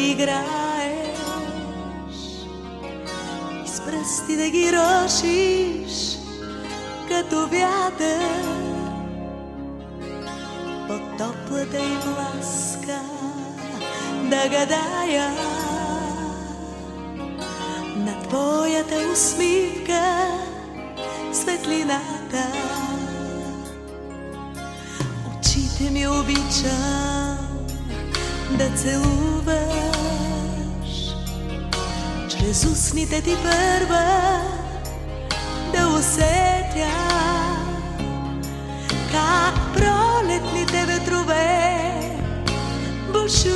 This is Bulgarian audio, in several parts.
играеш. И с пръсти да ги рошиш като вятър. Под топлата им ласка да гадая. На твоята усмивка светлината. Очите ми обичам да целуваш чрез устните ти първа да усетя как пролетните ветрове бушуват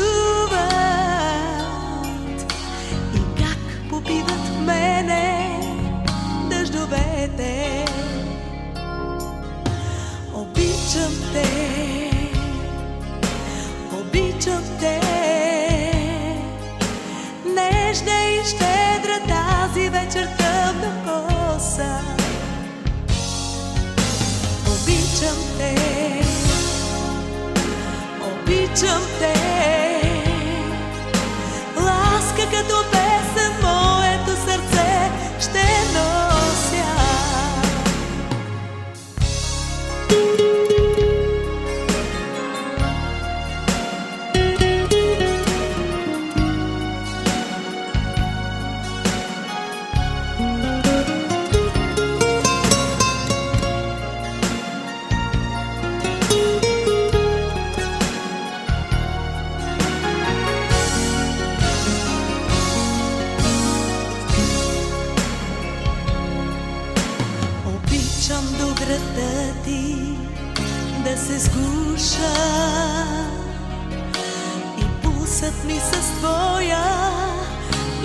и как попиват в мене дъждовете. Обичам те, обичам те, нежна и щедра тази вечер тъмна коса. Обичам те, обичам те, се сгуша и пулсът ми с твоя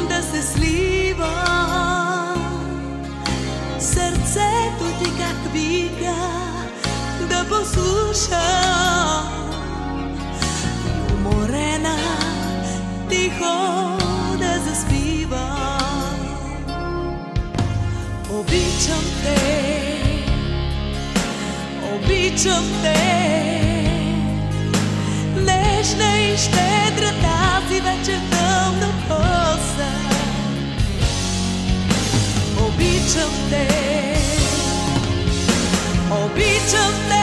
да се слива. Сърцето ти как вика да послушам и уморена тихо да заспивам. Обичам те, обичам те, нежна и щедра тази вечер тъмна коса. Обичам те, обичам те,